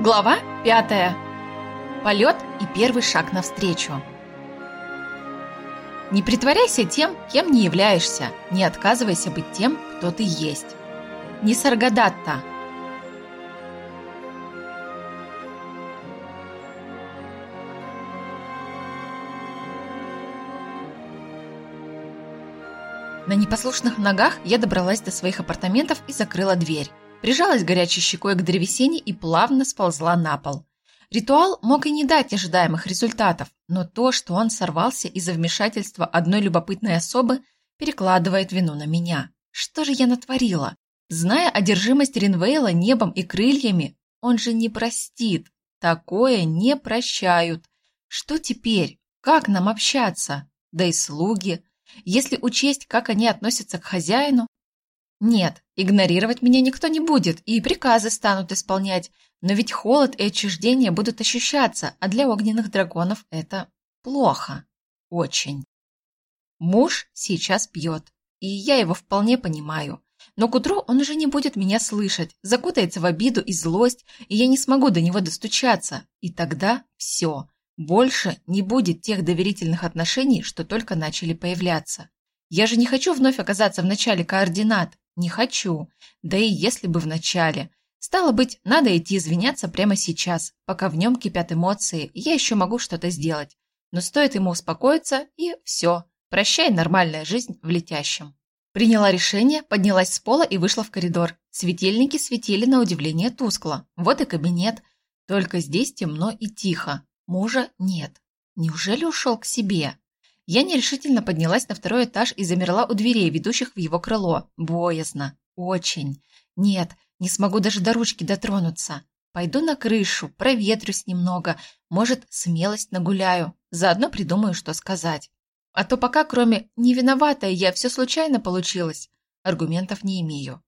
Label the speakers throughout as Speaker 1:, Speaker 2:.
Speaker 1: Глава пятая. Полет и первый шаг навстречу. Не притворяйся тем, кем не являешься. Не отказывайся быть тем, кто ты есть. Нисаргадатта. На непослушных ногах я добралась до своих апартаментов и закрыла дверь. Прижалась горячей щекой к древесине и плавно сползла на пол. Ритуал мог и не дать ожидаемых результатов, но то, что он сорвался из-за вмешательства одной любопытной особы, перекладывает вину на меня. Что же я натворила? Зная одержимость Ринвейла небом и крыльями, он же не простит. Такое не прощают. Что теперь? Как нам общаться? Да и слуги. Если учесть, как они относятся к хозяину, нет, игнорировать меня никто не будет, и приказы станут исполнять, но ведь холод и отчуждение будут ощущаться, а для огненных драконов это плохо. Очень. Муж сейчас пьет, и я его вполне понимаю. Но к утру он уже не будет меня слышать, закутается в обиду и злость, и я не смогу до него достучаться. И тогда все. Больше не будет тех доверительных отношений, что только начали появляться. Я же не хочу вновь оказаться в начале координат. Не хочу. Да и если бы в начале. Стало быть, надо идти извиняться прямо сейчас, пока в нем кипят эмоции, и я еще могу что-то сделать. Но стоит ему успокоиться, и все. Прощай, нормальная жизнь в летящем. Приняла решение, поднялась с пола и вышла в коридор. Светильники светили на удивление тускло. Вот и кабинет. Только здесь темно и тихо. Мужа нет. Неужели ушел к себе? Я нерешительно поднялась на второй этаж и замерла у дверей, ведущих в его крыло. Боязно. Очень. Нет, не смогу даже до ручки дотронуться. Пойду на крышу, проветрюсь немного, может, смелость нагуляю. Заодно придумаю, что сказать. А то пока, кроме «не виноватая я, все случайно получилось», аргументов не имею.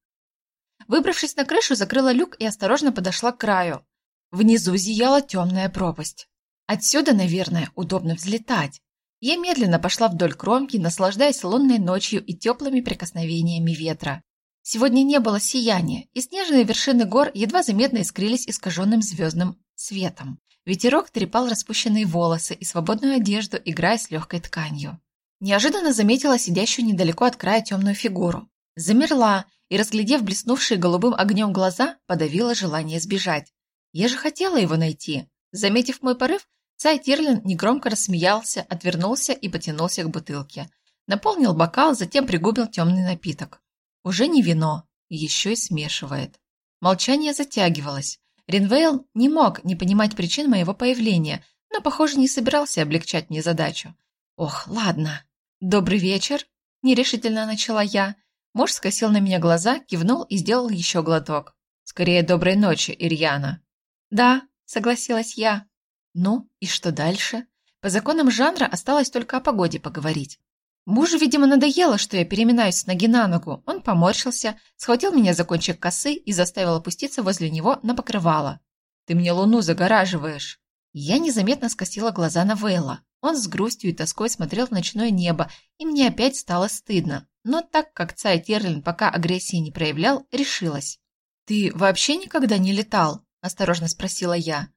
Speaker 1: Выбравшись на крышу, закрыла люк и осторожно подошла к краю. Внизу зияла темная пропасть. Отсюда, наверное, удобно взлетать. Я медленно пошла вдоль кромки, наслаждаясь лунной ночью и теплыми прикосновениями ветра. Сегодня не было сияния, и снежные вершины гор едва заметно искрились искаженным звездным светом. Ветерок трепал распущенные волосы и свободную одежду, играя с легкой тканью. Неожиданно заметила сидящую недалеко от края темную фигуру. Замерла и, разглядев блеснувшие голубым огнем глаза, подавила желание сбежать. Я же хотела его найти. Заметив мой порыв, Цай Тирлин негромко рассмеялся, отвернулся и потянулся к бутылке. Наполнил бокал, затем пригубил темный напиток. Уже не вино, еще и смешивает. Молчание затягивалось. Ринвейл не мог не понимать причин моего появления, но, похоже, не собирался облегчать мне задачу. «Ох, ладно. Добрый вечер», – нерешительно начала я. Муж скосил на меня глаза, кивнул и сделал еще глоток. «Скорее, доброй ночи, Ирьяна». «Да», – согласилась я. Ну, и что дальше? По законам жанра осталось только о погоде поговорить. Мужу, видимо, надоело, что я переминаюсь с ноги на ногу. Он поморщился, схватил меня за кончик косы и заставил опуститься возле него на покрывало. «Ты мне луну загораживаешь!» Я незаметно скосила глаза на Вейла. Он с грустью и тоской смотрел в ночное небо, и мне опять стало стыдно. Но так как Цай Терлин пока агрессии не проявлял, решилась. «Ты вообще никогда не летал?» – осторожно спросила я.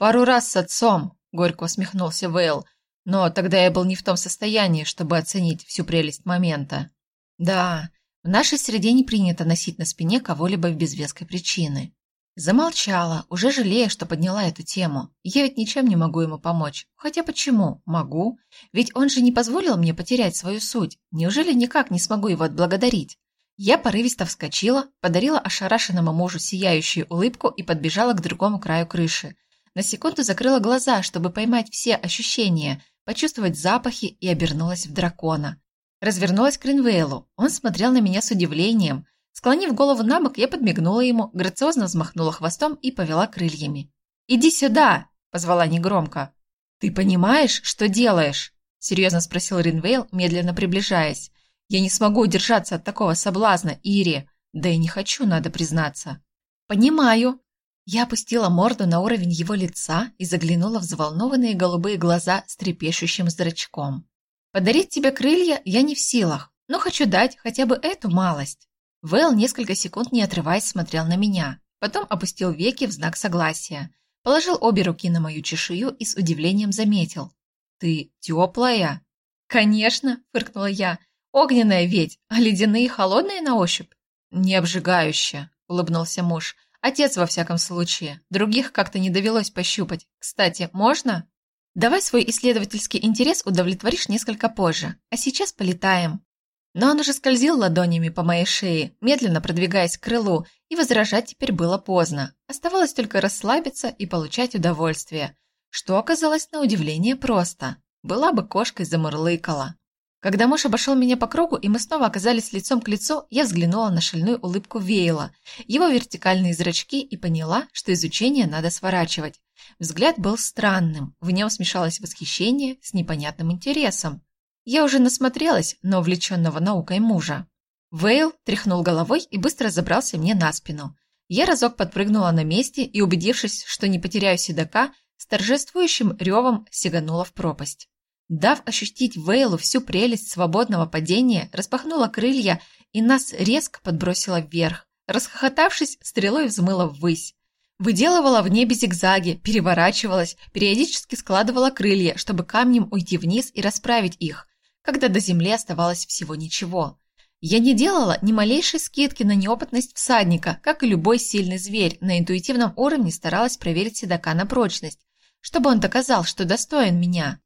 Speaker 1: «Пару раз с отцом», – горько усмехнулся Вейл, «но тогда я был не в том состоянии, чтобы оценить всю прелесть момента». «Да, в нашей среде не принято носить на спине кого-либо без веской причины». Замолчала, уже жалея, что подняла эту тему. Я ведь ничем не могу ему помочь. Хотя почему? Могу. Ведь он же не позволил мне потерять свою суть. Неужели никак не смогу его отблагодарить? Я порывисто вскочила, подарила ошарашенному мужу сияющую улыбку и подбежала к другому краю крыши. На секунду закрыла глаза, чтобы поймать все ощущения, почувствовать запахи и обернулась в дракона. Развернулась к Ринвейлу. Он смотрел на меня с удивлением. Склонив голову на бок, я подмигнула ему, грациозно взмахнула хвостом и повела крыльями. «Иди сюда!» – позвала негромко. «Ты понимаешь, что делаешь?» – серьезно спросил Ринвейл, медленно приближаясь. «Я не смогу удержаться от такого соблазна, Ири. Да и не хочу, надо признаться». «Понимаю», я опустила морду на уровень его лица и заглянула в взволнованные голубые глаза с трепещущим зрачком. «Подарить тебе крылья я не в силах, но хочу дать хотя бы эту малость». Вэл несколько секунд не отрываясь смотрел на меня, потом опустил веки в знак согласия. положил обе руки на мою чешую и с удивлением заметил. «Ты теплая?» «Конечно», – фыркнула я. «Огненная ведь, а ледяные холодные на ощупь?» «Не обжигающая», – улыбнулся муж. «Отец, во всяком случае. Других как-то не довелось пощупать. Кстати, можно?» «Давай свой исследовательский интерес удовлетворишь несколько позже, а сейчас полетаем». Но он уже скользил ладонями по моей шее, медленно продвигаясь к крылу, и возражать теперь было поздно. Оставалось только расслабиться и получать удовольствие, что оказалось на удивление просто. Была бы кошкой замурлыкала. Когда муж обошел меня по кругу, и мы снова оказались лицом к лицу, я взглянула на шальную улыбку Вейла, его вертикальные зрачки и поняла, что изучение надо сворачивать. Взгляд был странным, в нем смешалось восхищение с непонятным интересом. Я уже насмотрелась на увлеченного наукой мужа. Вейл тряхнул головой и быстро забрался мне на спину. Я разок подпрыгнула на месте и, убедившись, что не потеряю седока, с торжествующим ревом сиганула в пропасть. Дав ощутить Вейлу всю прелесть свободного падения, распахнула крылья и нас резко подбросила вверх. Расхохотавшись, стрелой взмыла ввысь. Выделывала в небе зигзаги, переворачивалась, периодически складывала крылья, чтобы камнем уйти вниз и расправить их, когда до земли оставалось всего ничего. Я не делала ни малейшей скидки на неопытность всадника, как и любой сильный зверь, на интуитивном уровне старалась проверить седока на прочность, чтобы он доказал, что достоин меня.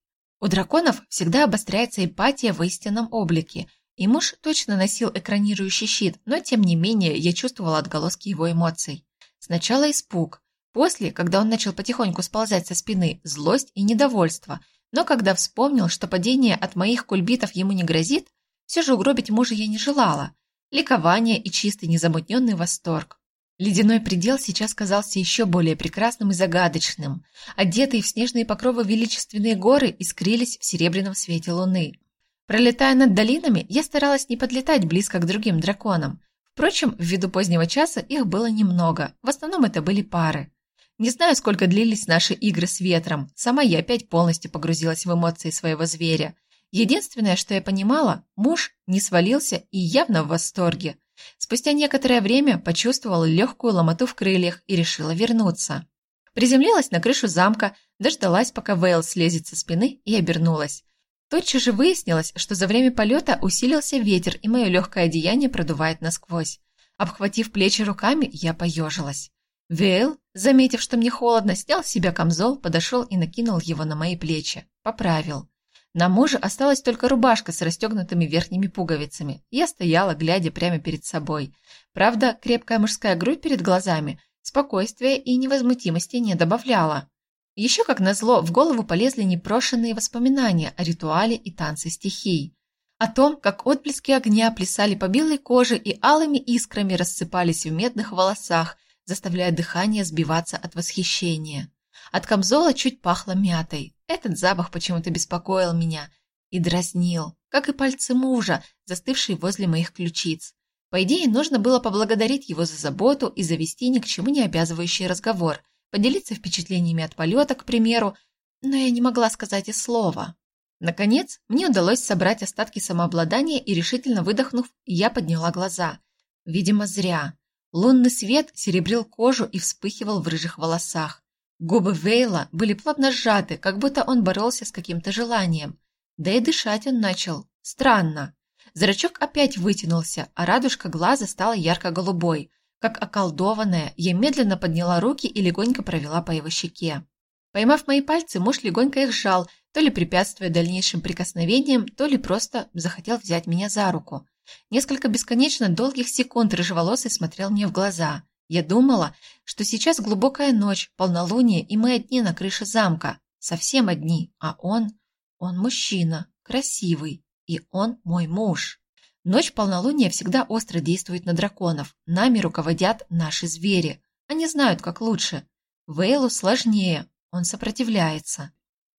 Speaker 1: У драконов всегда обостряется эмпатия в истинном облике, и муж точно носил экранирующий щит, но тем не менее я чувствовала отголоски его эмоций. Сначала испуг, после, когда он начал потихоньку сползать со спины, злость и недовольство – но когда вспомнил, что падение от моих кульбитов ему не грозит, все же угробить мужа я не желала. Ликование и чистый незамутненный восторг. Ледяной предел сейчас казался еще более прекрасным и загадочным. Одетые в снежные покровы величественные горы искрились в серебряном свете луны. Пролетая над долинами, я старалась не подлетать близко к другим драконам. Впрочем, ввиду позднего часа их было немного, в основном это были пары. Не знаю, сколько длились наши игры с ветром. Сама я опять полностью погрузилась в эмоции своего зверя. Единственное, что я понимала, муж не свалился и явно в восторге. Спустя некоторое время почувствовала легкую ломоту в крыльях и решила вернуться. Приземлилась на крышу замка, дождалась, пока Вейл слезет со спины и обернулась. Тотчас же выяснилось, что за время полета усилился ветер, и мое легкое одеяние продувает насквозь. Обхватив плечи руками, я поежилась. Вейл, заметив, что мне холодно, снял с себя камзол, подошел и накинул его на мои плечи. Поправил. На муже осталась только рубашка с расстегнутыми верхними пуговицами. Я стояла, глядя прямо перед собой. Правда, крепкая мужская грудь перед глазами спокойствия и невозмутимости не добавляла. Еще, как назло, в голову полезли непрошенные воспоминания о ритуале и танце стихий. О том, как отблески огня плясали по белой коже и алыми искрами рассыпались в медных волосах, заставляя дыхание сбиваться от восхищения. От камзола чуть пахло мятой. Этот запах почему-то беспокоил меня и дразнил, как и пальцы мужа, застывшие возле моих ключиц. По идее, нужно было поблагодарить его за заботу и завести ни к чему не обязывающий разговор, поделиться впечатлениями от полета, к примеру, но я не могла сказать и слова. Наконец, мне удалось собрать остатки самообладания и, решительно выдохнув, я подняла глаза. Видимо, зря. Лунный свет серебрил кожу и вспыхивал в рыжих волосах. Губы Вейла были плотно сжаты, как будто он боролся с каким-то желанием. Да и дышать он начал. Странно. Зрачок опять вытянулся, а радужка глаза стала ярко-голубой. Как околдованная, я медленно подняла руки и легонько провела по его щеке. Поймав мои пальцы, муж легонько их сжал, то ли препятствуя дальнейшим прикосновениям, то ли просто захотел взять меня за руку. Несколько бесконечно долгих секунд рыжеволосый смотрел мне в глаза. Я думала, что сейчас глубокая ночь, полнолуние, и мы одни на крыше замка. Совсем одни. А он... Он мужчина, красивый. И он мой муж. Ночь полнолуния всегда остро действует на драконов. Нами руководят наши звери. Они знают, как лучше. Вейлу сложнее. Он сопротивляется.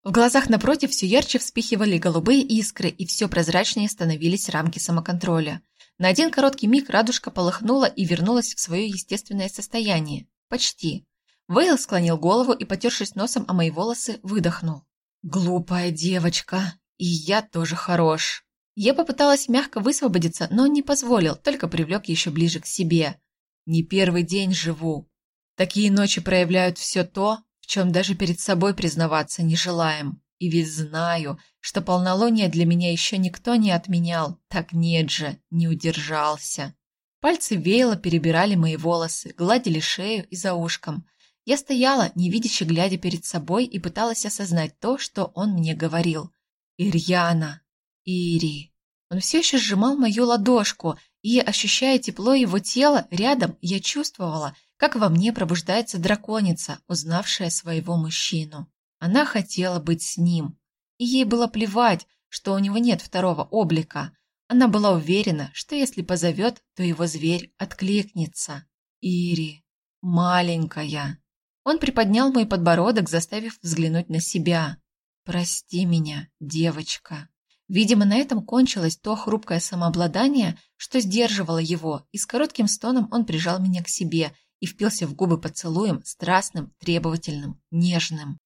Speaker 1: В глазах напротив все ярче вспихивали голубые искры, и все прозрачнее становились рамки самоконтроля. На один короткий миг радужка полыхнула и вернулась в свое естественное состояние. Почти. Вейл склонил голову и, потершись носом о мои волосы, выдохнул. «Глупая девочка. И я тоже хорош». Я попыталась мягко высвободиться, но не позволил, только привлек еще ближе к себе. «Не первый день живу. Такие ночи проявляют все то, в чем даже перед собой признаваться не желаем. И ведь знаю, что полнолуние для меня еще никто не отменял. Так нет же, не удержался. Пальцы веяло перебирали мои волосы, гладили шею и за ушком. Я стояла, невидяще глядя перед собой, и пыталась осознать то, что он мне говорил. «Ирьяна! Ири!» Он все еще сжимал мою ладошку, и, ощущая тепло его тела рядом, я чувствовала, как во мне пробуждается драконица, узнавшая своего мужчину. Она хотела быть с ним. И ей было плевать, что у него нет второго облика. Она была уверена, что если позовет, то его зверь откликнется. Ири, маленькая. Он приподнял мой подбородок, заставив взглянуть на себя. «Прости меня, девочка». Видимо, на этом кончилось то хрупкое самообладание, что сдерживало его, и с коротким стоном он прижал меня к себе и впился в губы поцелуем, страстным, требовательным, нежным.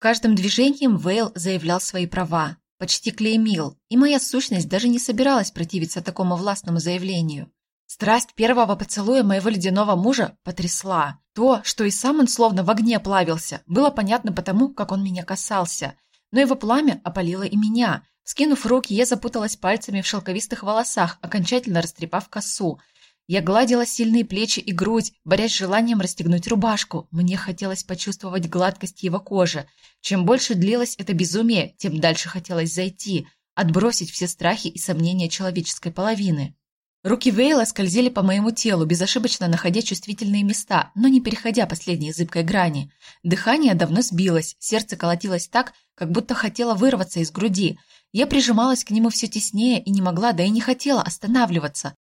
Speaker 1: Каждым движением Вейл заявлял свои права, почти клеймил, и моя сущность даже не собиралась противиться такому властному заявлению. Страсть первого поцелуя моего ледяного мужа потрясла. То, что и сам он словно в огне плавился, было понятно потому, как он меня касался. Но его пламя опалило и меня. Скинув руки, я запуталась пальцами в шелковистых волосах, окончательно растрепав косу, я гладила сильные плечи и грудь, борясь с желанием расстегнуть рубашку. Мне хотелось почувствовать гладкость его кожи. Чем больше длилось это безумие, тем дальше хотелось зайти, отбросить все страхи и сомнения человеческой половины. Руки Вейла скользили по моему телу, безошибочно находя чувствительные места, но не переходя последние зыбкой грани. Дыхание давно сбилось, сердце колотилось так, как будто хотело вырваться из груди. Я прижималась к нему все теснее и не могла, да и не хотела останавливаться.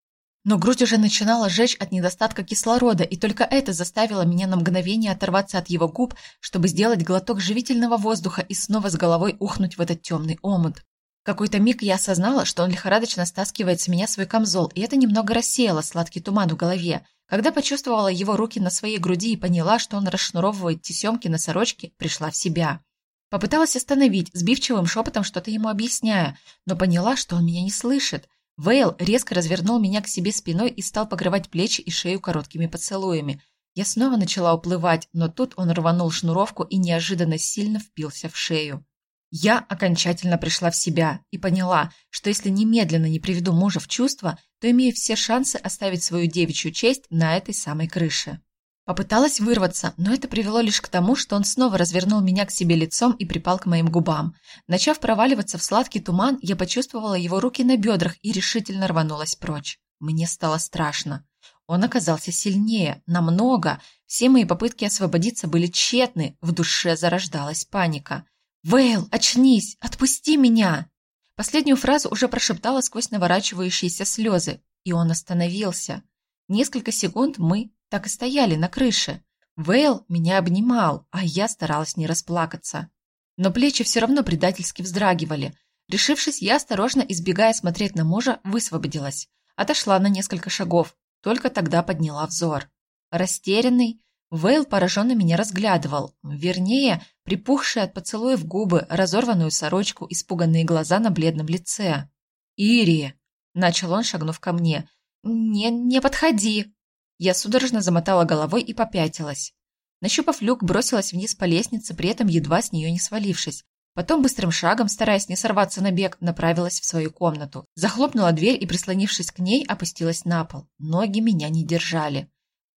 Speaker 1: Но грудь уже начинала жечь от недостатка кислорода, и только это заставило меня на мгновение оторваться от его губ, чтобы сделать глоток живительного воздуха и снова с головой ухнуть в этот темный омут. какой-то миг я осознала, что он лихорадочно стаскивает с меня свой камзол, и это немного рассеяло сладкий туман в голове. Когда почувствовала его руки на своей груди и поняла, что он расшнуровывает тесемки на сорочке, пришла в себя. Попыталась остановить, сбивчивым шепотом что-то ему объясняя, но поняла, что он меня не слышит. Вейл резко развернул меня к себе спиной и стал покрывать плечи и шею короткими поцелуями. Я снова начала уплывать, но тут он рванул шнуровку и неожиданно сильно впился в шею. Я окончательно пришла в себя и поняла, что если немедленно не приведу мужа в чувство, то имею все шансы оставить свою девичью честь на этой самой крыше. Попыталась вырваться, но это привело лишь к тому, что он снова развернул меня к себе лицом и припал к моим губам. Начав проваливаться в сладкий туман, я почувствовала его руки на бедрах и решительно рванулась прочь. Мне стало страшно. Он оказался сильнее, намного. Все мои попытки освободиться были тщетны, в душе зарождалась паника. «Вейл, очнись! Отпусти меня!» Последнюю фразу уже прошептала сквозь наворачивающиеся слезы, и он остановился. Несколько секунд мы так и стояли на крыше. Вейл меня обнимал, а я старалась не расплакаться. Но плечи все равно предательски вздрагивали. Решившись, я, осторожно избегая смотреть на мужа, высвободилась. Отошла на несколько шагов, только тогда подняла взор. Растерянный, Вейл пораженно меня разглядывал. Вернее, припухшие от поцелуев губы, разорванную сорочку, испуганные глаза на бледном лице. «Ири!» – начал он, шагнув ко мне. «Не, не подходи!» Я судорожно замотала головой и попятилась. Нащупав люк, бросилась вниз по лестнице, при этом едва с нее не свалившись. Потом быстрым шагом, стараясь не сорваться на бег, направилась в свою комнату. Захлопнула дверь и, прислонившись к ней, опустилась на пол. Ноги меня не держали.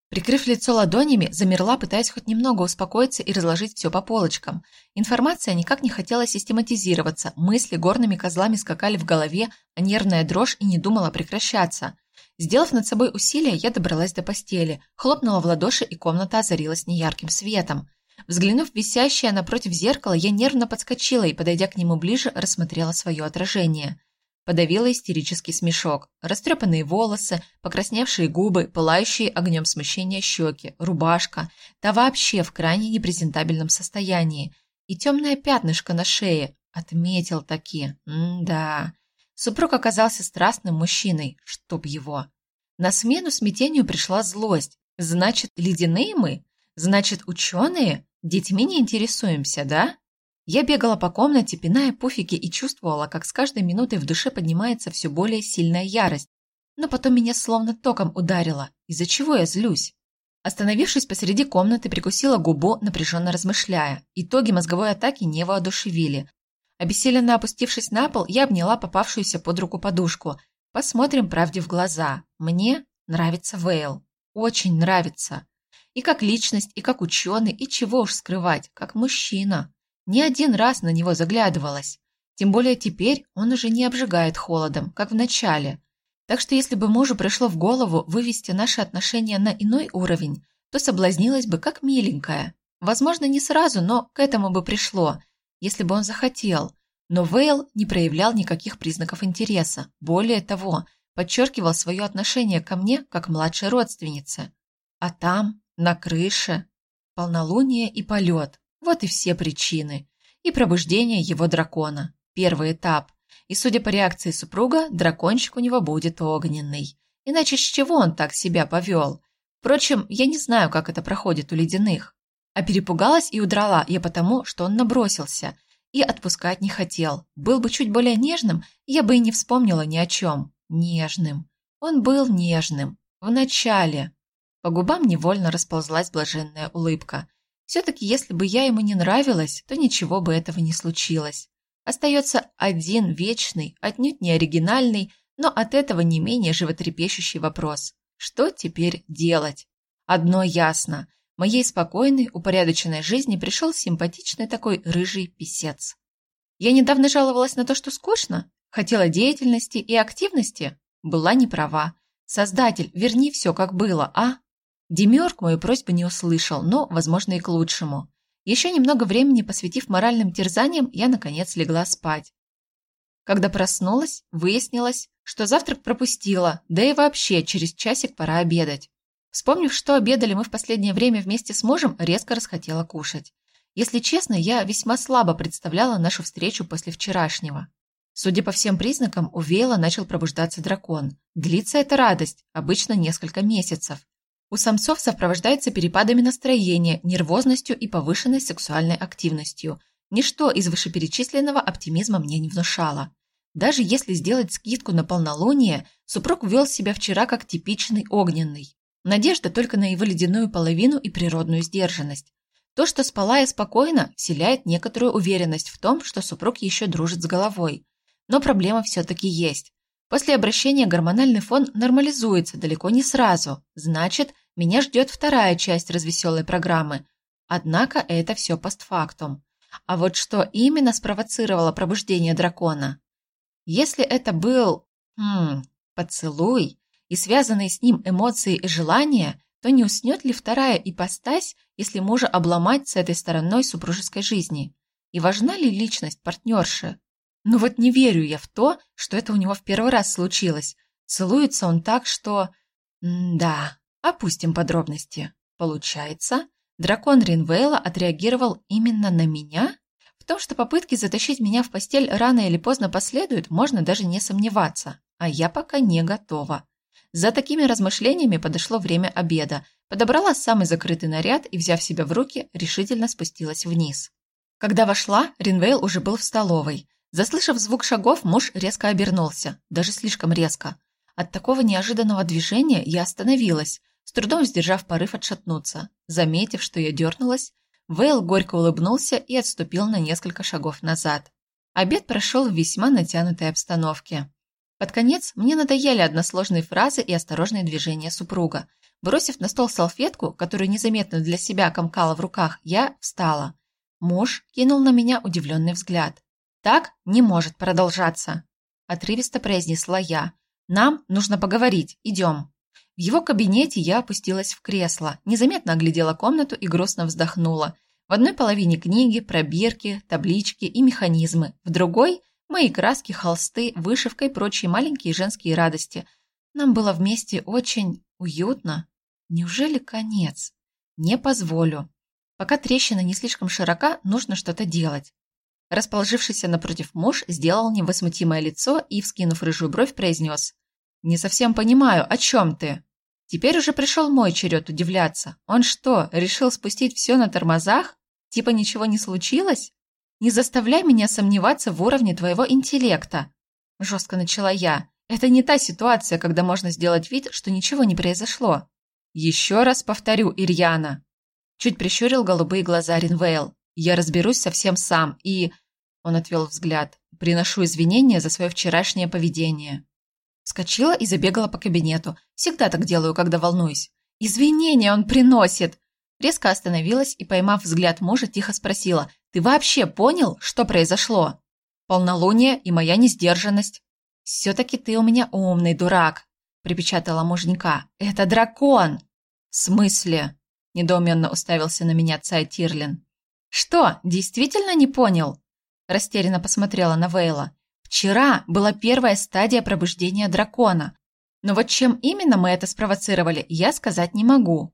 Speaker 1: Прикрыв лицо ладонями, замерла, пытаясь хоть немного успокоиться и разложить все по полочкам. Информация никак не хотела систематизироваться, мысли горными козлами скакали в голове, а нервная дрожь и не думала прекращаться. Сделав над собой усилие, я добралась до постели, хлопнула в ладоши, и комната озарилась неярким светом. Взглянув в висящее напротив зеркала, я нервно подскочила и, подойдя к нему ближе, рассмотрела свое отражение. Подавила истерический смешок. Растрепанные волосы, покрасневшие губы, пылающие огнем смущения щеки, рубашка, та вообще в крайне непрезентабельном состоянии. И темное пятнышко на шее. Отметил таки. М-да. Супруг оказался страстным мужчиной, чтоб его. На смену смятению пришла злость. Значит, ледяные мы? Значит, ученые? Детьми не интересуемся, да? Я бегала по комнате, пиная пуфики и чувствовала, как с каждой минутой в душе поднимается все более сильная ярость. Но потом меня словно током ударило. Из-за чего я злюсь? Остановившись посреди комнаты, прикусила губу, напряженно размышляя. Итоги мозговой атаки не воодушевили. Обессиленно опустившись на пол, я обняла попавшуюся под руку подушку. Посмотрим правде в глаза. Мне нравится Вейл. Очень нравится. И как личность, и как ученый, и чего уж скрывать, как мужчина. Не один раз на него заглядывалась. Тем более теперь он уже не обжигает холодом, как в начале. Так что если бы мужу пришло в голову вывести наши отношения на иной уровень, то соблазнилась бы как миленькая. Возможно, не сразу, но к этому бы пришло – если бы он захотел. Но Вейл не проявлял никаких признаков интереса. Более того, подчеркивал свое отношение ко мне как младшей родственнице. А там, на крыше, полнолуние и полет. Вот и все причины. И пробуждение его дракона. Первый этап. И судя по реакции супруга, дракончик у него будет огненный. Иначе с чего он так себя повел? Впрочем, я не знаю, как это проходит у ледяных. А перепугалась и удрала я потому, что он набросился и отпускать не хотел. Был бы чуть более нежным, я бы и не вспомнила ни о чем. Нежным. Он был нежным. Вначале. По губам невольно расползлась блаженная улыбка. Все-таки, если бы я ему не нравилась, то ничего бы этого не случилось. Остается один вечный, отнюдь не оригинальный, но от этого не менее животрепещущий вопрос. Что теперь делать? Одно ясно – моей спокойной, упорядоченной жизни пришел симпатичный такой рыжий писец. Я недавно жаловалась на то, что скучно, хотела деятельности и активности, была не права. Создатель, верни все, как было, а? Демиург мою просьбу не услышал, но, возможно, и к лучшему. Еще немного времени посвятив моральным терзаниям, я, наконец, легла спать. Когда проснулась, выяснилось, что завтрак пропустила, да и вообще через часик пора обедать. Вспомнив, что обедали мы в последнее время вместе с мужем, резко расхотела кушать. Если честно, я весьма слабо представляла нашу встречу после вчерашнего. Судя по всем признакам, у Вейла начал пробуждаться дракон. Длится эта радость, обычно несколько месяцев. У самцов сопровождается перепадами настроения, нервозностью и повышенной сексуальной активностью. Ничто из вышеперечисленного оптимизма мне не внушало. Даже если сделать скидку на полнолуние, супруг вел себя вчера как типичный огненный. Надежда только на его ледяную половину и природную сдержанность. То, что спала я спокойно, вселяет некоторую уверенность в том, что супруг еще дружит с головой. Но проблема все-таки есть. После обращения гормональный фон нормализуется далеко не сразу. Значит, меня ждет вторая часть развеселой программы. Однако это все постфактум. А вот что именно спровоцировало пробуждение дракона? Если это был... Хм, поцелуй, и связанные с ним эмоции и желания, то не уснет ли вторая ипостась, если мужа обломать с этой стороной супружеской жизни? И важна ли личность партнерши? Ну вот не верю я в то, что это у него в первый раз случилось. Целуется он так, что... М да, опустим подробности. Получается, дракон Ринвейла отреагировал именно на меня? В том, что попытки затащить меня в постель рано или поздно последуют, можно даже не сомневаться. А я пока не готова. За такими размышлениями подошло время обеда. Подобрала самый закрытый наряд и, взяв себя в руки, решительно спустилась вниз. Когда вошла, Ринвейл уже был в столовой. Заслышав звук шагов, муж резко обернулся, даже слишком резко. От такого неожиданного движения я остановилась, с трудом сдержав порыв отшатнуться. Заметив, что я дернулась, Вейл горько улыбнулся и отступил на несколько шагов назад. Обед прошел в весьма натянутой обстановке. Под конец мне надоели односложные фразы и осторожные движения супруга. Бросив на стол салфетку, которую незаметно для себя комкала в руках, я встала. Муж кинул на меня удивленный взгляд. «Так не может продолжаться», – отрывисто произнесла я. «Нам нужно поговорить. Идем». В его кабинете я опустилась в кресло, незаметно оглядела комнату и грустно вздохнула. В одной половине книги, пробирки, таблички и механизмы, в другой Мои краски, холсты, вышивка и прочие маленькие женские радости. Нам было вместе очень уютно. Неужели конец? Не позволю. Пока трещина не слишком широка, нужно что-то делать. Расположившийся напротив муж сделал невозмутимое лицо и, вскинув рыжую бровь, произнес. «Не совсем понимаю, о чем ты?» Теперь уже пришел мой черед удивляться. Он что, решил спустить все на тормозах? Типа ничего не случилось? Не заставляй меня сомневаться в уровне твоего интеллекта. Жестко начала я. Это не та ситуация, когда можно сделать вид, что ничего не произошло. «Еще раз повторю, Ирьяна!» Чуть прищурил голубые глаза Ринвейл. «Я разберусь совсем сам и...» Он отвел взгляд. «Приношу извинения за свое вчерашнее поведение». Вскочила и забегала по кабинету. Всегда так делаю, когда волнуюсь. «Извинения он приносит!» Резко остановилась и, поймав взгляд мужа, тихо спросила. «Ты вообще понял, что произошло?» «Полнолуние и моя несдержанность». «Все-таки ты у меня умный дурак», – припечатала муженька. «Это дракон!» «В смысле?» – недоуменно уставился на меня царь Тирлин. «Что, действительно не понял?» – растерянно посмотрела на Вейла. «Вчера была первая стадия пробуждения дракона. Но вот чем именно мы это спровоцировали, я сказать не могу».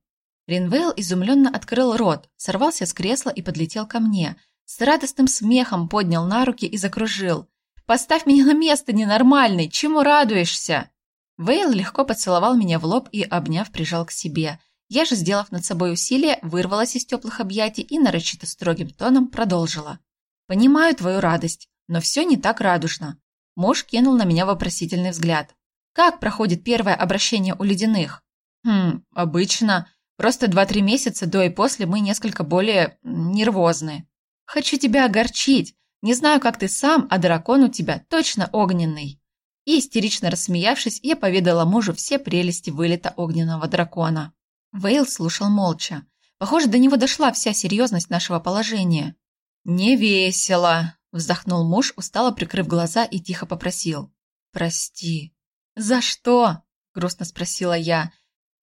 Speaker 1: Ринвейл изумленно открыл рот, сорвался с кресла и подлетел ко мне. С радостным смехом поднял на руки и закружил. «Поставь меня на место, ненормальный! Чему радуешься?» Вейл легко поцеловал меня в лоб и, обняв, прижал к себе. Я же, сделав над собой усилие, вырвалась из теплых объятий и нарочито строгим тоном продолжила. «Понимаю твою радость, но все не так радужно». Муж кинул на меня вопросительный взгляд. «Как проходит первое обращение у ледяных?» «Хм, обычно. Просто два-три месяца до и после мы несколько более нервозны. Хочу тебя огорчить. Не знаю, как ты сам, а дракон у тебя точно огненный». И, истерично рассмеявшись, я поведала мужу все прелести вылета огненного дракона. Вейл слушал молча. Похоже, до него дошла вся серьезность нашего положения. «Не весело», – вздохнул муж, устало прикрыв глаза и тихо попросил. «Прости». «За что?» – грустно спросила я.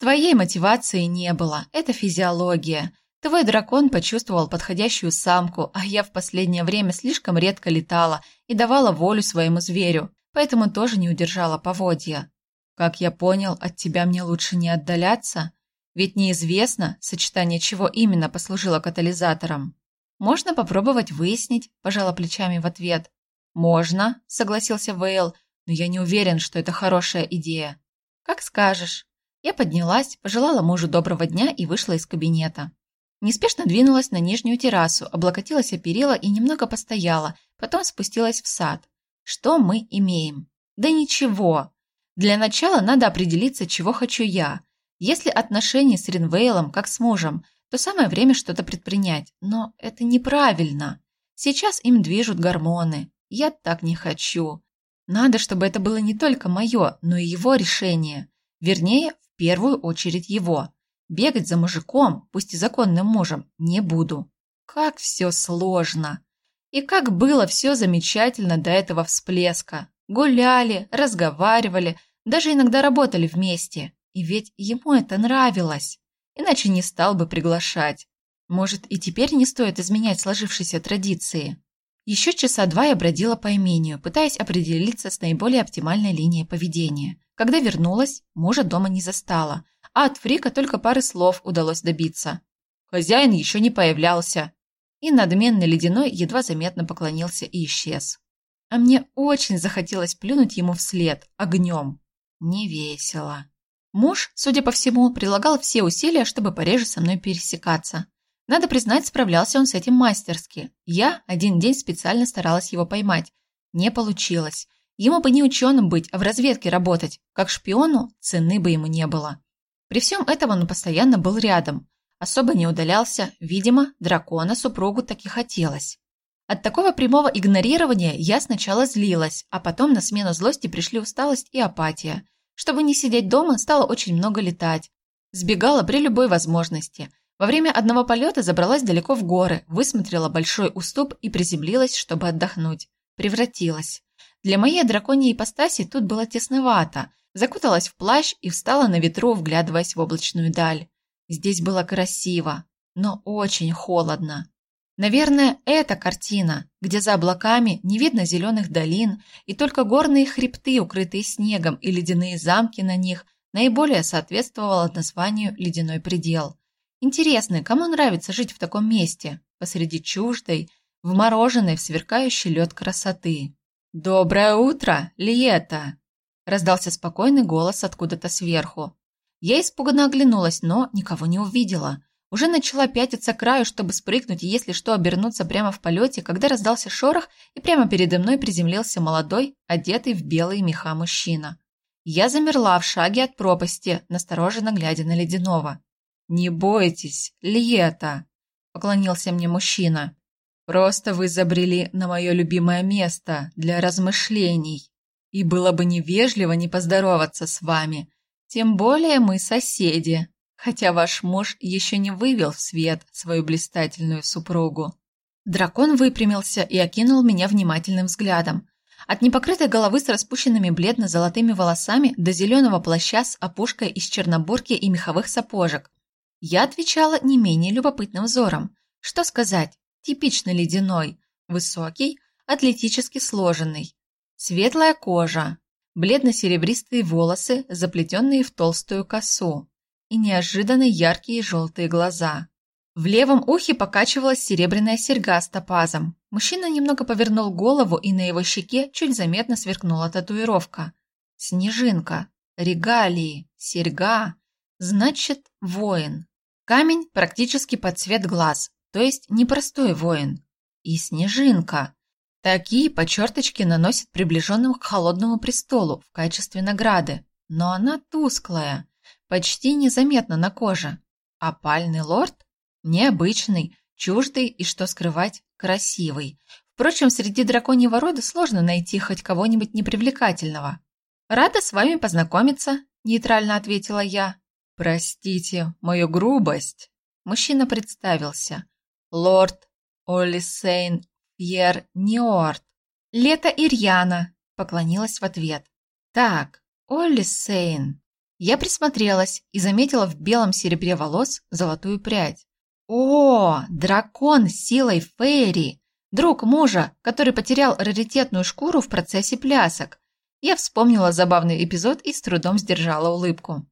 Speaker 1: «Твоей мотивации не было. Это физиология. Твой дракон почувствовал подходящую самку, а я в последнее время слишком редко летала и давала волю своему зверю поэтому тоже не удержала поводья. Как я понял, от тебя мне лучше не отдаляться, ведь неизвестно, сочетание чего именно послужило катализатором. Можно попробовать выяснить, пожала плечами в ответ. Можно, согласился Вейл, но я не уверен, что это хорошая идея. Как скажешь. Я поднялась, пожелала мужу доброго дня и вышла из кабинета. Неспешно двинулась на нижнюю террасу, облокотилась о перила и немного постояла, потом спустилась в сад. Что мы имеем? Да ничего. Для начала надо определиться, чего хочу я. Если отношения с Ринвейлом как с мужем, то самое время что-то предпринять. Но это неправильно. Сейчас им движут гормоны. Я так не хочу. Надо, чтобы это было не только мое, но и его решение. Вернее, первую очередь его. Бегать за мужиком, пусть и законным мужем, не буду. Как все сложно. И как было все замечательно до этого всплеска. Гуляли, разговаривали, даже иногда работали вместе. И ведь ему это нравилось. Иначе не стал бы приглашать. Может, и теперь не стоит изменять сложившиеся традиции. Еще часа два я бродила по имению, пытаясь определиться с наиболее оптимальной линией поведения. Когда вернулась, мужа дома не застала, а от Фрика только пары слов удалось добиться. Хозяин еще не появлялся и надменный ледяной едва заметно поклонился и исчез. А мне очень захотелось плюнуть ему вслед огнем. Не весело. Муж, судя по всему, прилагал все усилия, чтобы пореже со мной пересекаться. Надо признать, справлялся он с этим мастерски. Я один день специально старалась его поймать. Не получилось. Ему бы не ученым быть, а в разведке работать. Как шпиону цены бы ему не было. При всем этом он постоянно был рядом особо не удалялся, видимо, дракона супругу таки хотелось. От такого прямого игнорирования я сначала злилась, а потом на смену злости пришли усталость и апатия. Чтобы не сидеть дома, стало очень много летать. Сбегала при любой возможности. Во время одного полета забралась далеко в горы, высмотрела большой уступ и приземлилась, чтобы отдохнуть. Превратилась. Для моей драконьей ипостаси тут было тесновато. Закуталась в плащ и встала на ветру, вглядываясь в облачную даль. Здесь было красиво, но очень холодно. Наверное, эта картина, где за облаками не видно зеленых долин, и только горные хребты, укрытые снегом, и ледяные замки на них, наиболее соответствовала названию «Ледяной предел». Интересно, кому нравится жить в таком месте, посреди чуждой, вмороженной в сверкающий лед красоты? «Доброе утро, Лиета!» раздался спокойный голос откуда-то сверху. Я испуганно оглянулась, но никого не увидела. Уже начала пятиться к краю, чтобы спрыгнуть и, если что, обернуться прямо в полете, когда раздался шорох, и прямо передо мной приземлился молодой, одетый в белые меха мужчина. Я замерла в шаге от пропасти, настороженно глядя на Ледяного. «Не бойтесь, Льета!» – поклонился мне мужчина. «Просто вы забрели на мое любимое место для размышлений, и было бы невежливо не поздороваться с вами, тем более мы соседи, хотя ваш муж еще не вывел в свет свою блистательную супругу». Дракон выпрямился и окинул меня внимательным взглядом. От непокрытой головы с распущенными бледно-золотыми волосами до зеленого плаща с опушкой из чернобурки и меховых сапожек. Я отвечала не менее любопытным взором. Что сказать? Типично ледяной. Высокий, атлетически сложенный. Светлая кожа. Бледно-серебристые волосы, заплетенные в толстую косу. И неожиданно яркие желтые глаза. В левом ухе покачивалась серебряная серьга с топазом. Мужчина немного повернул голову, и на его щеке чуть заметно сверкнула татуировка. Снежинка, регалии, серьга. Значит, воин. Камень практически под цвет глаз, то есть непростой воин. И снежинка. Такие по черточке наносят приближенным к холодному престолу в качестве награды. Но она тусклая, почти незаметна на коже. А пальный лорд Необычный, чуждый и, что скрывать, красивый. Впрочем, среди драконьего рода сложно найти хоть кого-нибудь непривлекательного. «Рада с вами познакомиться», – нейтрально ответила я. «Простите мою грубость». Мужчина представился. «Лорд Олисейн Пьер Ниорт». «Лето Ирьяна», – поклонилась в ответ. «Так, Олисейн». Я присмотрелась и заметила в белом серебре волос золотую прядь. О, дракон с силой Фейри! Друг мужа, который потерял раритетную шкуру в процессе плясок. Я вспомнила забавный эпизод и с трудом сдержала улыбку.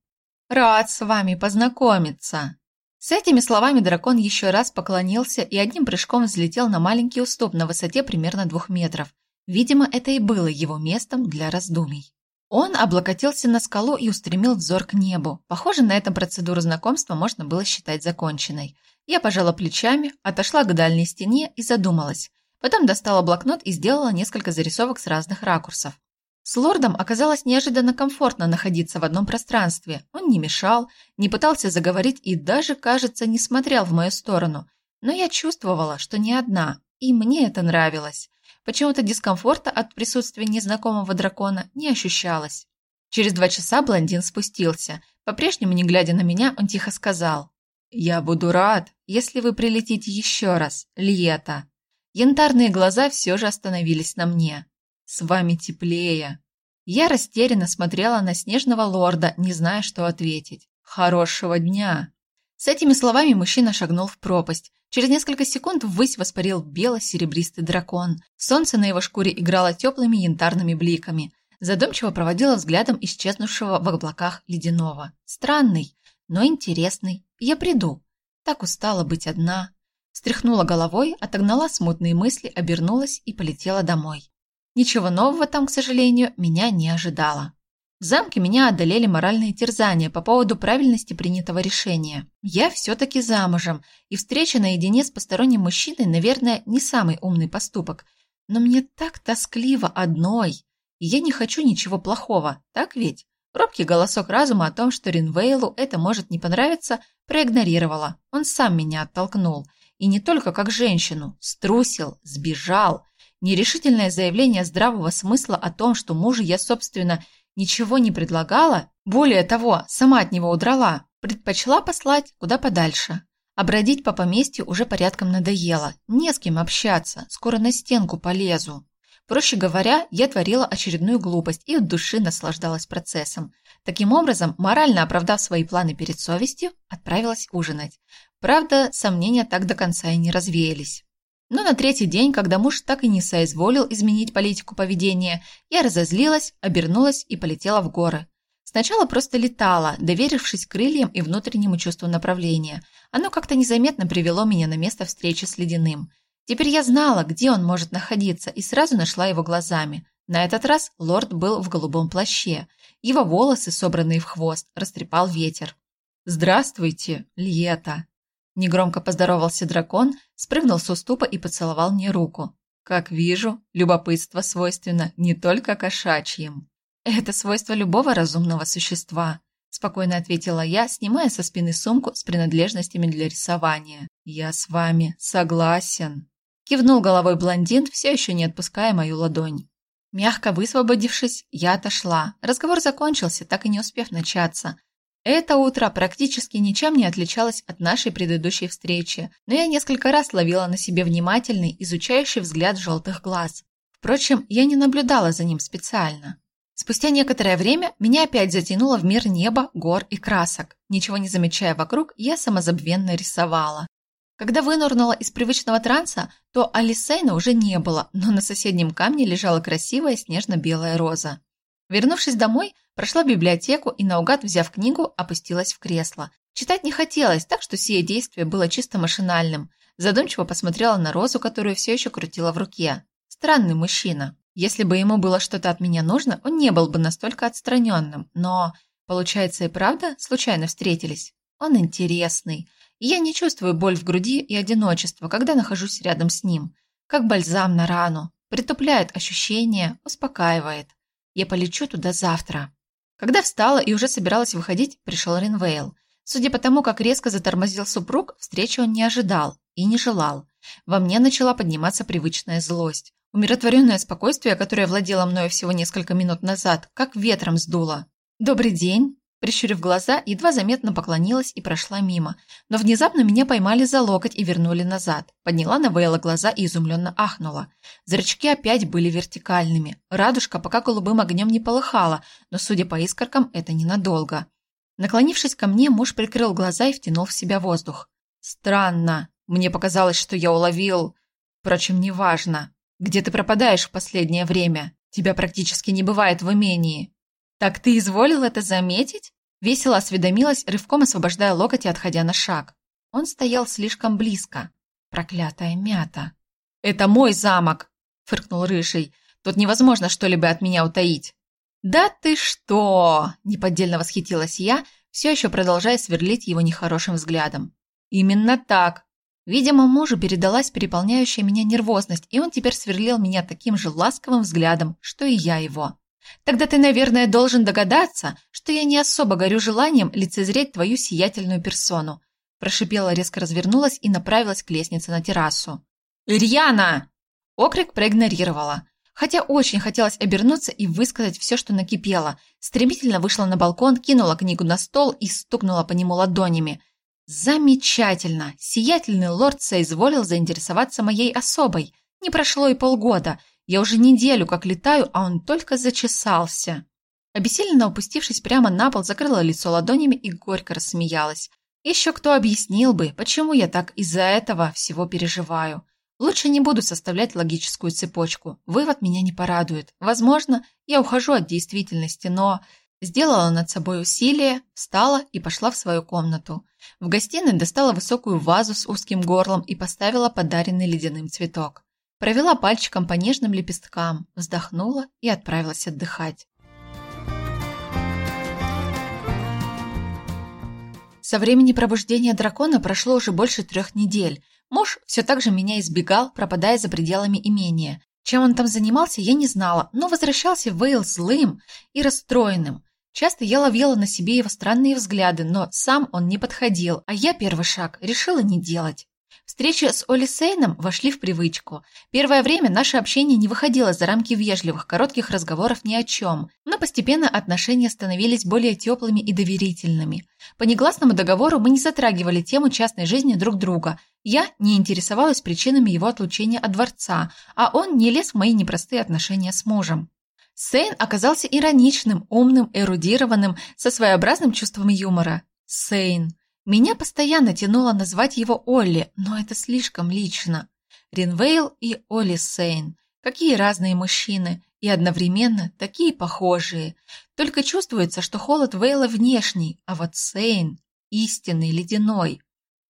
Speaker 1: «Рад с вами познакомиться!» С этими словами дракон еще раз поклонился и одним прыжком взлетел на маленький уступ на высоте примерно двух метров. Видимо, это и было его местом для раздумий. Он облокотился на скалу и устремил взор к небу. Похоже, на этом процедуру знакомства можно было считать законченной. Я пожала плечами, отошла к дальней стене и задумалась. Потом достала блокнот и сделала несколько зарисовок с разных ракурсов. С лордом оказалось неожиданно комфортно находиться в одном пространстве. Он не мешал, не пытался заговорить и даже, кажется, не смотрел в мою сторону. Но я чувствовала, что не одна, и мне это нравилось. Почему-то дискомфорта от присутствия незнакомого дракона не ощущалось. Через два часа блондин спустился. По-прежнему, не глядя на меня, он тихо сказал. «Я буду рад, если вы прилетите еще раз, Льета». Янтарные глаза все же остановились на мне. «С вами теплее». Я растерянно смотрела на снежного лорда, не зная, что ответить. «Хорошего дня!» С этими словами мужчина шагнул в пропасть. Через несколько секунд ввысь воспарил бело-серебристый дракон. Солнце на его шкуре играло теплыми янтарными бликами. Задумчиво проводила взглядом исчезнувшего в облаках ледяного. Странный, но интересный. Я приду. Так устала быть одна. Стряхнула головой, отогнала смутные мысли, обернулась и полетела домой. Ничего нового там, к сожалению, меня не ожидало. В замке меня одолели моральные терзания по поводу правильности принятого решения. Я все-таки замужем, и встреча наедине с посторонним мужчиной, наверное, не самый умный поступок. Но мне так тоскливо одной, и я не хочу ничего плохого, так ведь? Робкий голосок разума о том, что Ринвейлу это может не понравиться, проигнорировала. Он сам меня оттолкнул. И не только как женщину. Струсил, сбежал. Нерешительное заявление здравого смысла о том, что мужу я, собственно, ничего не предлагала, более того, сама от него удрала, предпочла послать куда подальше. Обродить по поместью уже порядком надоело. Не с кем общаться, скоро на стенку полезу. Проще говоря, я творила очередную глупость и от души наслаждалась процессом. Таким образом, морально оправдав свои планы перед совестью, отправилась ужинать. Правда, сомнения так до конца и не развеялись. Но на третий день, когда муж так и не соизволил изменить политику поведения, я разозлилась, обернулась и полетела в горы. Сначала просто летала, доверившись крыльям и внутреннему чувству направления. Оно как-то незаметно привело меня на место встречи с Ледяным – Теперь я знала, где он может находиться, и сразу нашла его глазами. На этот раз лорд был в голубом плаще. Его волосы, собранные в хвост, растрепал ветер. «Здравствуйте, Льета!» Негромко поздоровался дракон, спрыгнул с уступа и поцеловал мне руку. «Как вижу, любопытство свойственно не только кошачьим». Это свойство любого разумного существа, спокойно ответила я, снимая со спины сумку с принадлежностями для рисования. Я с вами согласен. Кивнул головой блондин, все еще не отпуская мою ладонь. Мягко высвободившись, я отошла. Разговор закончился, так и не успев начаться. Это утро практически ничем не отличалось от нашей предыдущей встречи, но я несколько раз ловила на себе внимательный, изучающий взгляд желтых глаз. Впрочем, я не наблюдала за ним специально. Спустя некоторое время меня опять затянуло в мир неба, гор и красок. Ничего не замечая вокруг, я самозабвенно рисовала. Когда вынырнула из привычного транса, то Алисейна уже не было, но на соседнем камне лежала красивая снежно-белая роза. Вернувшись домой, прошла библиотеку и, наугад взяв книгу, опустилась в кресло. Читать не хотелось, так что сие действие было чисто машинальным. Задумчиво посмотрела на розу, которую все еще крутила в руке. Странный мужчина. Если бы ему было что-то от меня нужно, он не был бы настолько отстраненным. Но, получается и правда, случайно встретились. Он интересный я не чувствую боль в груди и одиночество, когда нахожусь рядом с ним. Как бальзам на рану. Притупляет ощущения, успокаивает. Я полечу туда завтра. Когда встала и уже собиралась выходить, пришел Ринвейл. Судя по тому, как резко затормозил супруг, встречи он не ожидал и не желал. Во мне начала подниматься привычная злость. Умиротворенное спокойствие, которое владело мною всего несколько минут назад, как ветром сдуло. «Добрый день!» Прищурив глаза, едва заметно поклонилась и прошла мимо. Но внезапно меня поймали за локоть и вернули назад. Подняла на Вейла глаза и изумленно ахнула. Зрачки опять были вертикальными. Радужка пока голубым огнем не полыхала, но, судя по искоркам, это ненадолго. Наклонившись ко мне, муж прикрыл глаза и втянул в себя воздух. «Странно. Мне показалось, что я уловил... Впрочем, неважно. Где ты пропадаешь в последнее время? Тебя практически не бывает в имении». «Так ты изволил это заметить?» Весело осведомилась, рывком освобождая локоть и отходя на шаг. Он стоял слишком близко. Проклятая мята. «Это мой замок!» — фыркнул Рыжий. «Тут невозможно что-либо от меня утаить». «Да ты что!» — неподдельно восхитилась я, все еще продолжая сверлить его нехорошим взглядом. «Именно так!» Видимо, мужу передалась переполняющая меня нервозность, и он теперь сверлил меня таким же ласковым взглядом, что и я его. Тогда ты, наверное, должен догадаться, что я не особо горю желанием лицезреть твою сиятельную персону. Прошипела, резко развернулась и направилась к лестнице на террасу. «Ирьяна!» Окрик проигнорировала. Хотя очень хотелось обернуться и высказать все, что накипело. Стремительно вышла на балкон, кинула книгу на стол и стукнула по нему ладонями. «Замечательно! Сиятельный лорд соизволил заинтересоваться моей особой. Не прошло и полгода, я уже неделю как летаю, а он только зачесался. Обессиленно опустившись прямо на пол, закрыла лицо ладонями и горько рассмеялась. Еще кто объяснил бы, почему я так из-за этого всего переживаю. Лучше не буду составлять логическую цепочку. Вывод меня не порадует. Возможно, я ухожу от действительности, но... Сделала над собой усилие, встала и пошла в свою комнату. В гостиной достала высокую вазу с узким горлом и поставила подаренный ледяным цветок. Провела пальчиком по нежным лепесткам, вздохнула и отправилась отдыхать. Со времени пробуждения дракона прошло уже больше трех недель. Муж все так же меня избегал, пропадая за пределами имения. Чем он там занимался, я не знала, но возвращался в злым и расстроенным. Часто я ловила на себе его странные взгляды, но сам он не подходил, а я первый шаг решила не делать. Встречи с Оли Сейном вошли в привычку. Первое время наше общение не выходило за рамки вежливых, коротких разговоров ни о чем, но постепенно отношения становились более теплыми и доверительными. По негласному договору мы не затрагивали тему частной жизни друг друга. Я не интересовалась причинами его отлучения от дворца, а он не лез в мои непростые отношения с мужем. Сейн оказался ироничным, умным, эрудированным, со своеобразным чувством юмора. Сейн. Меня постоянно тянуло назвать его Олли, но это слишком лично. Ринвейл и Олли Сейн. Какие разные мужчины, и одновременно такие похожие. Только чувствуется, что холод Вейла внешний, а вот Сейн – истинный, ледяной.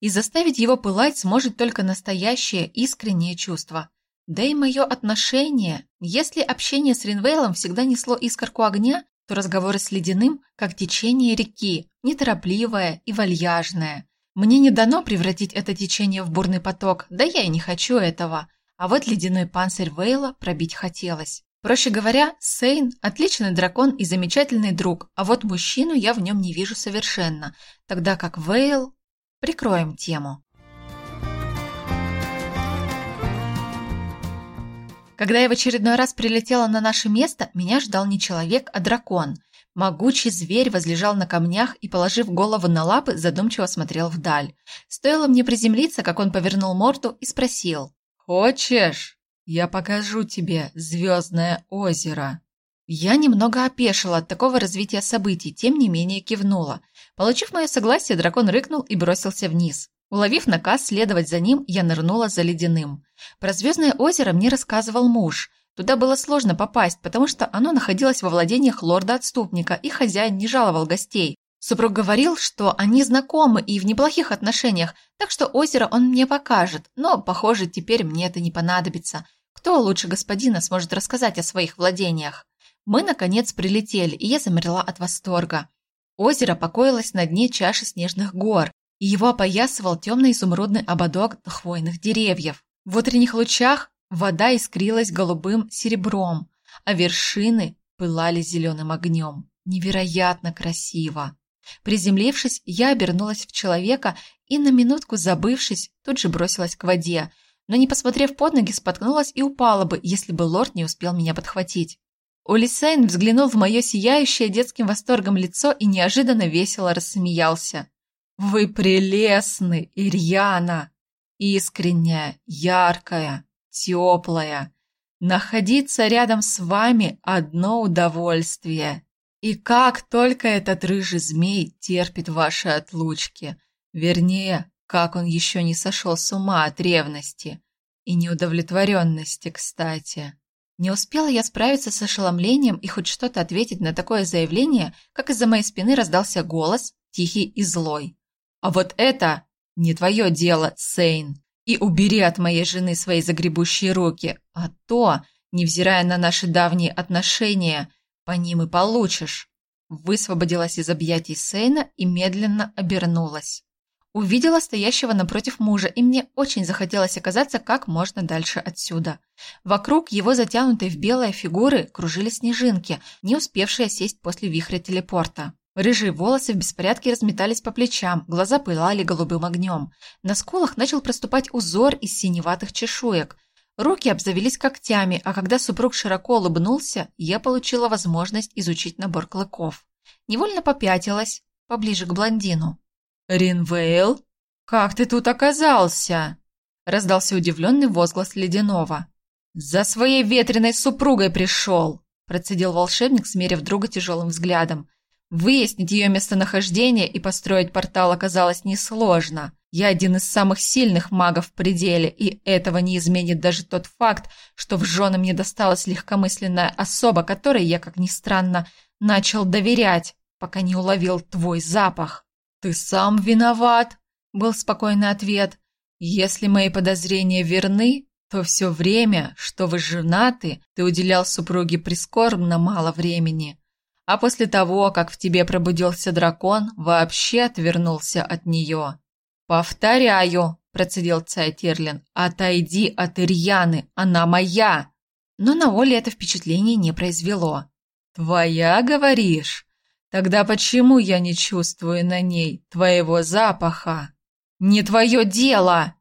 Speaker 1: И заставить его пылать сможет только настоящее, искреннее чувство. Да и мое отношение. Если общение с Ринвейлом всегда несло искорку огня, то разговоры с Ледяным, как течение реки, неторопливое и вальяжное. Мне не дано превратить это течение в бурный поток, да я и не хочу этого. А вот ледяной панцирь Вейла пробить хотелось. Проще говоря, Сейн – отличный дракон и замечательный друг, а вот мужчину я в нем не вижу совершенно, тогда как Вейл… Прикроем тему. Когда я в очередной раз прилетела на наше место, меня ждал не человек, а дракон. Могучий зверь возлежал на камнях и, положив голову на лапы, задумчиво смотрел вдаль. Стоило мне приземлиться, как он повернул морду и спросил. «Хочешь? Я покажу тебе звездное озеро». Я немного опешила от такого развития событий, тем не менее кивнула. Получив мое согласие, дракон рыкнул и бросился вниз. Уловив наказ следовать за ним, я нырнула за ледяным. Про Звездное озеро мне рассказывал муж. Туда было сложно попасть, потому что оно находилось во владениях лорда-отступника, и хозяин не жаловал гостей. Супруг говорил, что они знакомы и в неплохих отношениях, так что озеро он мне покажет, но, похоже, теперь мне это не понадобится. Кто лучше господина сможет рассказать о своих владениях? Мы, наконец, прилетели, и я замерла от восторга. Озеро покоилось на дне чаши снежных гор, и его опоясывал темно-изумрудный ободок хвойных деревьев. В утренних лучах вода искрилась голубым серебром, а вершины пылали зеленым огнем. Невероятно красиво. Приземлившись, я обернулась в человека и, на минутку забывшись, тут же бросилась к воде, но, не посмотрев под ноги, споткнулась и упала бы, если бы лорд не успел меня подхватить. Улисейн взглянул в мое сияющее детским восторгом лицо и неожиданно весело рассмеялся. Вы прелестны, Ирьяна! Искренняя, яркая, теплая. Находиться рядом с вами – одно удовольствие. И как только этот рыжий змей терпит ваши отлучки. Вернее, как он еще не сошел с ума от ревности. И неудовлетворенности, кстати. Не успела я справиться с ошеломлением и хоть что-то ответить на такое заявление, как из-за моей спины раздался голос, тихий и злой. А вот это не твое дело, Сейн. И убери от моей жены свои загребущие руки, а то, невзирая на наши давние отношения, по ним и получишь. Высвободилась из объятий Сейна и медленно обернулась. Увидела стоящего напротив мужа, и мне очень захотелось оказаться как можно дальше отсюда. Вокруг его затянутой в белые фигуры кружили снежинки, не успевшие сесть после вихря телепорта. Рыжие волосы в беспорядке разметались по плечам, глаза пылали голубым огнем. На скулах начал проступать узор из синеватых чешуек. Руки обзавелись когтями, а когда супруг широко улыбнулся, я получила возможность изучить набор клыков. Невольно попятилась, поближе к блондину. «Ринвейл, как ты тут оказался?» Раздался удивленный возглас Ледяного. «За своей ветреной супругой пришел!» Процедил волшебник, смерив друга тяжелым взглядом. Выяснить ее местонахождение и построить портал оказалось несложно. Я один из самых сильных магов в пределе, и этого не изменит даже тот факт, что в жены мне досталась легкомысленная особа, которой я, как ни странно, начал доверять, пока не уловил твой запах. «Ты сам виноват», — был спокойный ответ. «Если мои подозрения верны, то все время, что вы женаты, ты уделял супруге прискорбно мало времени а после того, как в тебе пробудился дракон, вообще отвернулся от нее. «Повторяю», – процедил царь Терлин, – «отойди от Ирьяны, она моя». Но на Оле это впечатление не произвело. «Твоя, говоришь? Тогда почему я не чувствую на ней твоего запаха?» «Не твое дело!»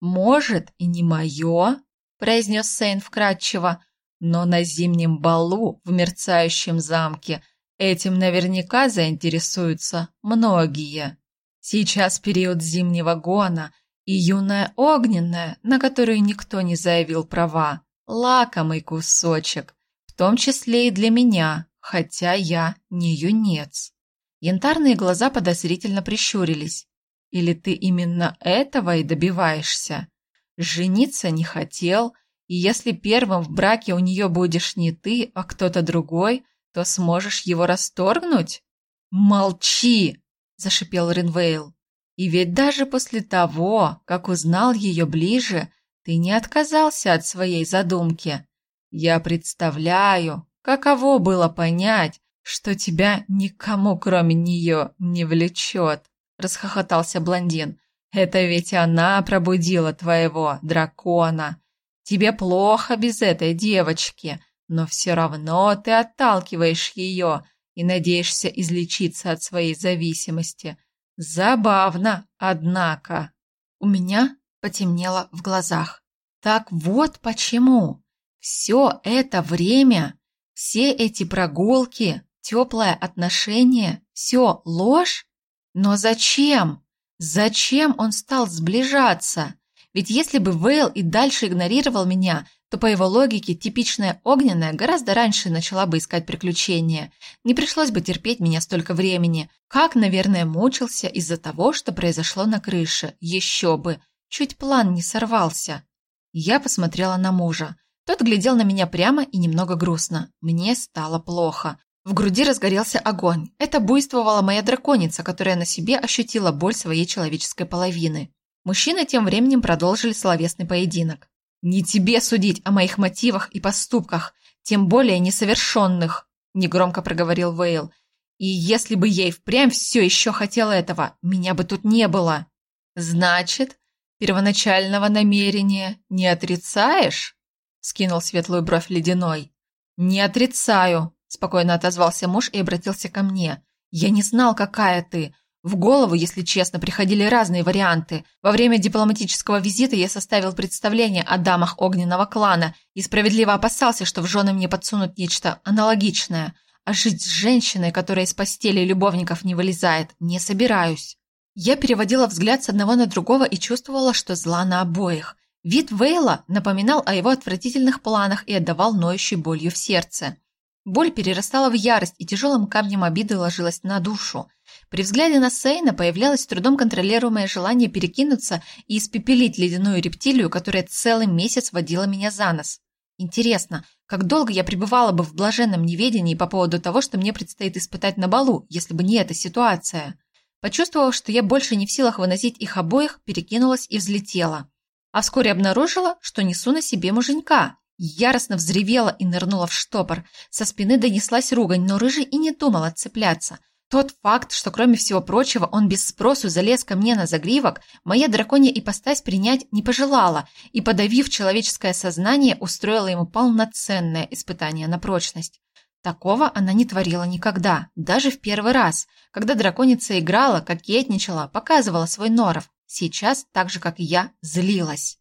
Speaker 1: «Может, и не мое», – произнес Сейн вкратчиво, но на зимнем балу в мерцающем замке этим наверняка заинтересуются многие. Сейчас период зимнего гона, и юная огненная, на которую никто не заявил права, лакомый кусочек, в том числе и для меня, хотя я не юнец. Янтарные глаза подозрительно прищурились. Или ты именно этого и добиваешься? Жениться не хотел, и если первым в браке у нее будешь не ты, а кто-то другой, то сможешь его расторгнуть? Молчи, зашипел Ринвейл. И ведь даже после того, как узнал ее ближе, ты не отказался от своей задумки. Я представляю, каково было понять, что тебя никому, кроме нее, не влечет, расхохотался блондин. Это ведь она пробудила твоего дракона. Тебе плохо без этой девочки, но все равно ты отталкиваешь ее и надеешься излечиться от своей зависимости. Забавно, однако. У меня потемнело в глазах. Так вот почему. Все это время, все эти прогулки, теплое отношение, все ложь? Но зачем? Зачем он стал сближаться? Ведь если бы Вейл и дальше игнорировал меня, то по его логике типичная огненная гораздо раньше начала бы искать приключения. Не пришлось бы терпеть меня столько времени. Как, наверное, мучился из-за того, что произошло на крыше. Еще бы. Чуть план не сорвался. Я посмотрела на мужа. Тот глядел на меня прямо и немного грустно. Мне стало плохо. В груди разгорелся огонь. Это буйствовала моя драконица, которая на себе ощутила боль своей человеческой половины. Мужчины тем временем продолжили словесный поединок. «Не тебе судить о моих мотивах и поступках, тем более несовершенных», – негромко проговорил Вейл. «И если бы я и впрямь все еще хотела этого, меня бы тут не было». «Значит, первоначального намерения не отрицаешь?» – скинул светлую бровь ледяной. «Не отрицаю», – спокойно отозвался муж и обратился ко мне. «Я не знал, какая ты, в голову, если честно, приходили разные варианты. Во время дипломатического визита я составил представление о дамах огненного клана и справедливо опасался, что в жены мне подсунут нечто аналогичное. А жить с женщиной, которая из постели любовников не вылезает, не собираюсь. Я переводила взгляд с одного на другого и чувствовала, что зла на обоих. Вид Вейла напоминал о его отвратительных планах и отдавал ноющей болью в сердце. Боль перерастала в ярость и тяжелым камнем обиды ложилась на душу. При взгляде на Сейна появлялось трудом контролируемое желание перекинуться и испепелить ледяную рептилию, которая целый месяц водила меня за нос. Интересно, как долго я пребывала бы в блаженном неведении по поводу того, что мне предстоит испытать на балу, если бы не эта ситуация? Почувствовав, что я больше не в силах выносить их обоих, перекинулась и взлетела. А вскоре обнаружила, что несу на себе муженька. Яростно взревела и нырнула в штопор. Со спины донеслась ругань, но рыжий и не думал отцепляться. Тот факт, что, кроме всего прочего, он без спросу залез ко мне на загривок, моя драконья ипостась принять не пожелала и, подавив человеческое сознание, устроила ему полноценное испытание на прочность. Такого она не творила никогда, даже в первый раз, когда драконица играла, кокетничала, показывала свой норов. Сейчас, так же как и я, злилась.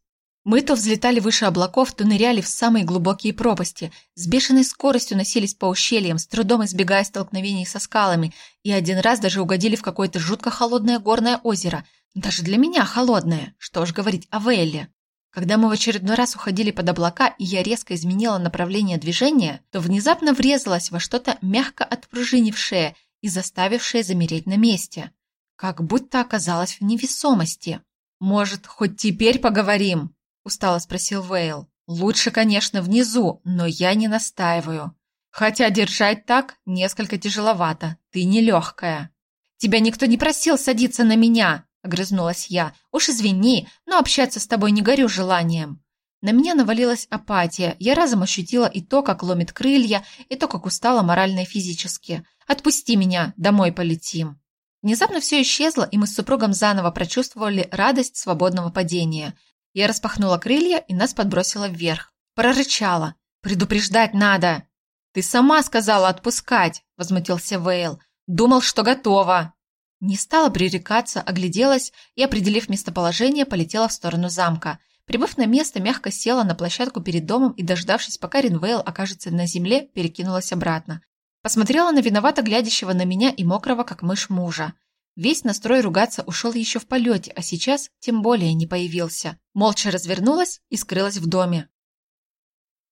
Speaker 1: Мы то взлетали выше облаков, то ныряли в самые глубокие пропасти, с бешеной скоростью носились по ущельям, с трудом избегая столкновений со скалами, и один раз даже угодили в какое-то жутко холодное горное озеро. Даже для меня холодное, что уж говорить о Вейле. Когда мы в очередной раз уходили под облака, и я резко изменила направление движения, то внезапно врезалась во что-то мягко отпружинившее и заставившее замереть на месте. Как будто оказалась в невесомости. «Может, хоть теперь поговорим?» Устало спросил Вейл. Лучше, конечно, внизу, но я не настаиваю. Хотя держать так несколько тяжеловато. Ты нелегкая. Тебя никто не просил садиться на меня, огрызнулась я. Уж извини, но общаться с тобой не горю желанием. На меня навалилась апатия. Я разом ощутила и то, как ломит крылья, и то, как устала морально и физически. Отпусти меня, домой полетим. Внезапно все исчезло, и мы с супругом заново прочувствовали радость свободного падения. Я распахнула крылья, и нас подбросила вверх. Прорычала. «Предупреждать надо!» «Ты сама сказала отпускать!» – возмутился Вейл. «Думал, что готова!» Не стала пререкаться, огляделась и, определив местоположение, полетела в сторону замка. Прибыв на место, мягко села на площадку перед домом и, дождавшись, пока Ринвейл окажется на земле, перекинулась обратно. Посмотрела на виновато глядящего на меня и мокрого, как мышь мужа. Весь настрой ругаться ушел еще в полете, а сейчас тем более не появился. Молча развернулась и скрылась в доме.